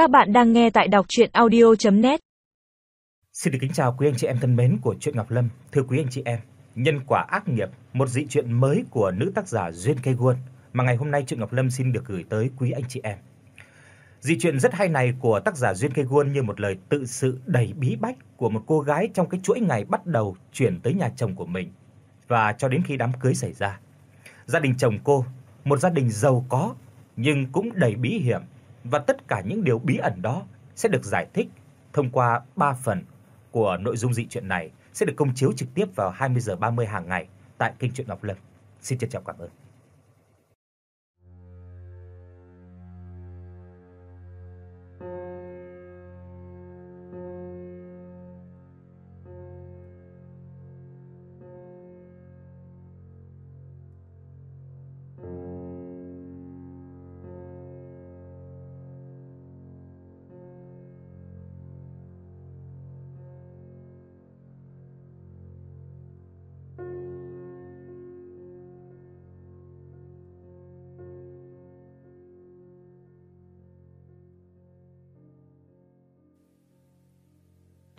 Các bạn đang nghe tại đọc audio net Xin được kính chào quý anh chị em thân mến của truyện Ngọc Lâm. Thưa quý anh chị em, Nhân quả ác nghiệp, một dị truyện mới của nữ tác giả Duyên Cây Guôn mà ngày hôm nay truyện Ngọc Lâm xin được gửi tới quý anh chị em. Dị truyện rất hay này của tác giả Duyên Cây Guôn như một lời tự sự đầy bí bách của một cô gái trong cái chuỗi ngày bắt đầu chuyển tới nhà chồng của mình và cho đến khi đám cưới xảy ra. Gia đình chồng cô, một gia đình giàu có nhưng cũng đầy bí hiểm và tất cả những điều bí ẩn đó sẽ được giải thích thông qua 3 phần của nội dung dị truyện này sẽ được công chiếu trực tiếp vào 20 giờ 30 hàng ngày tại kênh truyện Ngọc Lâm. Xin trân trọng cảm ơn.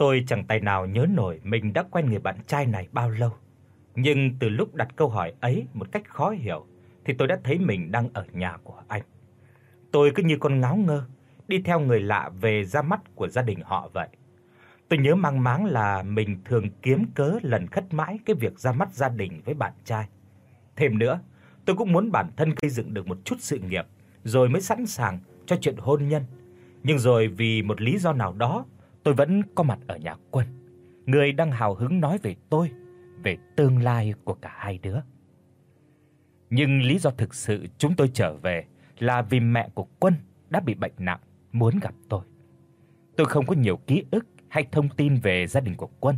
Tôi chẳng tài nào nhớ nổi mình đã quen người bạn trai này bao lâu. Nhưng từ lúc đặt câu hỏi ấy một cách khó hiểu thì tôi đã thấy mình đang ở nhà của anh. Tôi cứ như con ngáo ngơ đi theo người lạ về ra mắt của gia đình họ vậy. Tôi nhớ mang máng là mình thường kiếm cớ lần khất mãi cái việc ra mắt gia đình với bạn trai. Thêm nữa, tôi cũng muốn bản thân gây dựng được một chút sự nghiệp rồi mới sẵn sàng cho chuyện hôn nhân. Nhưng rồi vì một lý do nào đó tôi vẫn có mặt ở nhà Quân, người đang hào hứng nói về tôi, về tương lai của cả hai đứa. Nhưng lý do thực sự chúng tôi trở về là vì mẹ của Quân đã bị bệnh nặng, muốn gặp tôi. Tôi không có nhiều ký ức hay thông tin về gia đình của Quân.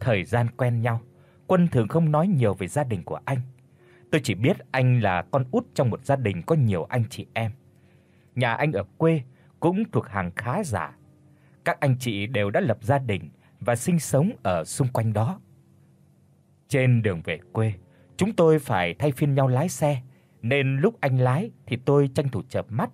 Thời gian quen nhau, Quân thường không nói nhiều về gia đình của anh. Tôi chỉ biết anh là con út trong một gia đình có nhiều anh chị em. Nhà anh ở quê cũng thuộc hàng khá giả các anh chị đều đã lập gia đình và sinh sống ở xung quanh đó. Trên đường về quê, chúng tôi phải thay phiên nhau lái xe, nên lúc anh lái thì tôi tranh thủ chợp mắt.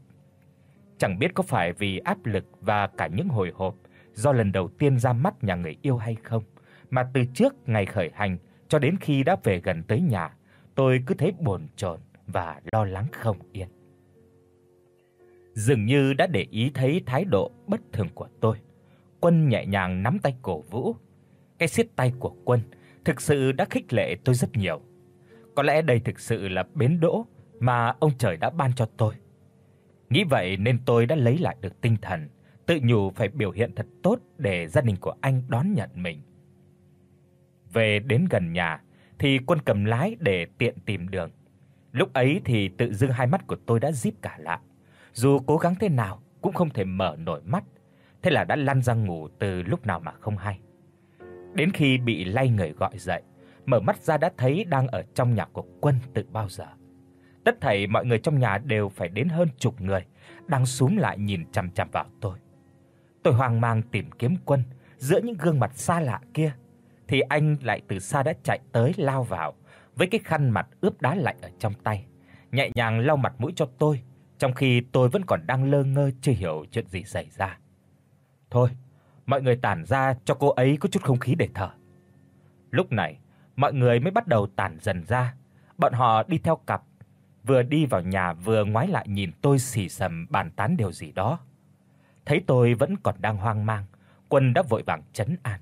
Chẳng biết có phải vì áp lực và cả những hồi hộp do lần đầu tiên ra mắt nhà người yêu hay không, mà từ trước ngày khởi hành cho đến khi đã về gần tới nhà, tôi cứ thấy bồn chồn và lo lắng không yên dường như đã để ý thấy thái độ bất thường của tôi. Quân nhẹ nhàng nắm tay cổ Vũ. Cái siết tay của Quân thực sự đã khích lệ tôi rất nhiều. Có lẽ đây thực sự là bến đỗ mà ông trời đã ban cho tôi. Nghĩ vậy nên tôi đã lấy lại được tinh thần, tự nhủ phải biểu hiện thật tốt để gia đình của anh đón nhận mình. Về đến gần nhà thì Quân cầm lái để tiện tìm đường. Lúc ấy thì tự dưng hai mắt của tôi đã díp cả lại dù cố gắng thế nào cũng không thể mở nổi mắt, thế là đã lăn ra ngủ từ lúc nào mà không hay. Đến khi bị lay người gọi dậy, mở mắt ra đã thấy đang ở trong nhà của Quân từ bao giờ. Tất thảy mọi người trong nhà đều phải đến hơn chục người, đang súm lại nhìn chằm chằm vào tôi. Tôi hoang mang tìm kiếm Quân giữa những gương mặt xa lạ kia, thì anh lại từ xa đã chạy tới lao vào với cái khăn mặt ướp đá lạnh ở trong tay, nhẹ nhàng lau mặt mũi cho tôi trong khi tôi vẫn còn đang lơ ngơ chưa hiểu chuyện gì xảy ra. Thôi, mọi người tản ra cho cô ấy có chút không khí để thở. Lúc này, mọi người mới bắt đầu tản dần ra. Bọn họ đi theo cặp, vừa đi vào nhà vừa ngoái lại nhìn tôi xì xầm bàn tán điều gì đó. Thấy tôi vẫn còn đang hoang mang, Quân đã vội vàng trấn an.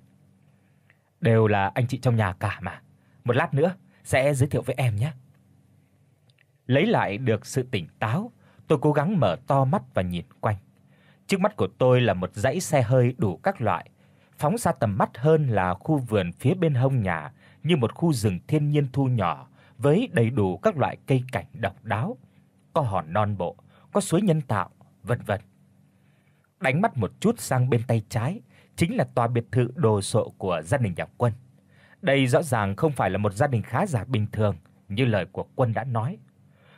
Đều là anh chị trong nhà cả mà. Một lát nữa sẽ giới thiệu với em nhé. Lấy lại được sự tỉnh táo, Tôi cố gắng mở to mắt và nhìn quanh. Trước mắt của tôi là một dãy xe hơi đủ các loại, phóng xa tầm mắt hơn là khu vườn phía bên hông nhà như một khu rừng thiên nhiên thu nhỏ với đầy đủ các loại cây cảnh độc đáo, có hòn non bộ, có suối nhân tạo, vân vân. Đánh mắt một chút sang bên tay trái, chính là tòa biệt thự đồ sộ của gia đình nhà Quân. Đây rõ ràng không phải là một gia đình khá giả bình thường như lời của Quân đã nói.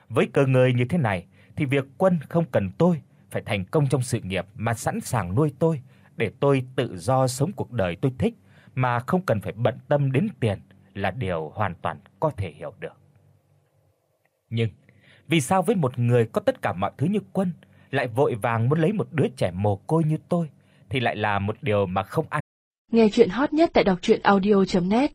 Với cơ ngơi như thế này, thì việc Quân không cần tôi phải thành công trong sự nghiệp mà sẵn sàng nuôi tôi, để tôi tự do sống cuộc đời tôi thích, mà không cần phải bận tâm đến tiền là điều hoàn toàn có thể hiểu được. Nhưng vì sao với một người có tất cả mọi thứ như Quân lại vội vàng muốn lấy một đứa trẻ mồ côi như tôi thì lại là một điều mà không ăn. Nghe truyện hot nhất tại doctruyenaudio.net